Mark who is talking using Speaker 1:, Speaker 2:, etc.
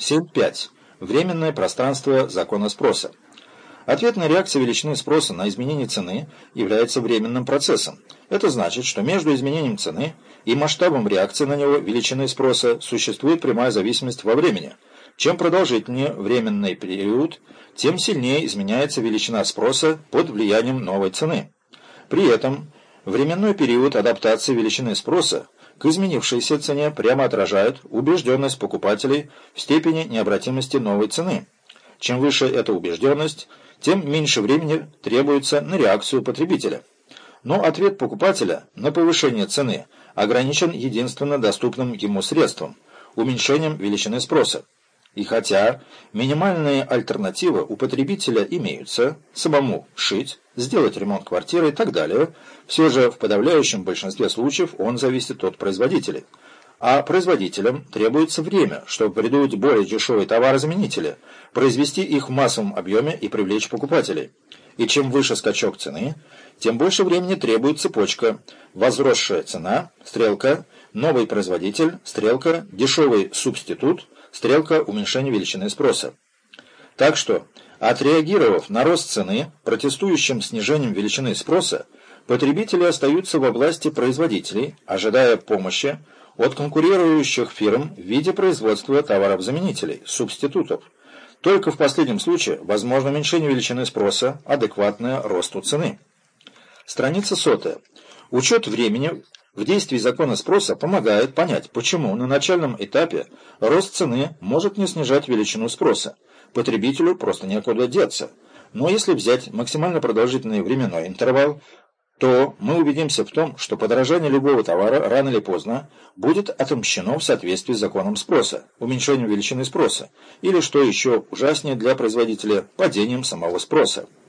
Speaker 1: 7.5. Временное пространство закона спроса. Ответная реакция величины спроса на изменение цены является временным процессом. Это значит, что между изменением цены и масштабом реакции на него величины спроса существует прямая зависимость во времени. Чем продолжительнее временный период, тем сильнее изменяется величина спроса под влиянием новой цены. При этом временной период адаптации величины спроса к изменившейся цене прямо отражает убежденность покупателей в степени необратимости новой цены. Чем выше эта убежденность, тем меньше времени требуется на реакцию потребителя. Но ответ покупателя на повышение цены ограничен единственно доступным ему средством – уменьшением величины спроса. И хотя минимальные альтернативы у потребителя имеются – самому шить, сделать ремонт квартиры и так далее, все же в подавляющем большинстве случаев он зависит от производителей. А производителям требуется время, чтобы придумать более дешевые товарозаменители, произвести их в массовом объеме и привлечь покупателей. И чем выше скачок цены, тем больше времени требует цепочка. Возросшая цена, стрелка, новый производитель, стрелка, дешевый субститут, стрелка уменьшения величины спроса. Так что, отреагировав на рост цены, протестующим снижением величины спроса, потребители остаются во власти производителей, ожидая помощи, от конкурирующих фирм в виде производства товаров-заменителей, субститутов. Только в последнем случае возможно уменьшение величины спроса, адекватное росту цены. Страница сотая. Учет времени в действии закона спроса помогает понять, почему на начальном этапе рост цены может не снижать величину спроса. Потребителю просто некуда деться. Но если взять максимально продолжительный временной интервал, то мы убедимся в том, что подорожание любого товара рано или поздно будет отомщено в соответствии с законом спроса, уменьшением величины спроса, или, что еще ужаснее для производителя, падением самого спроса.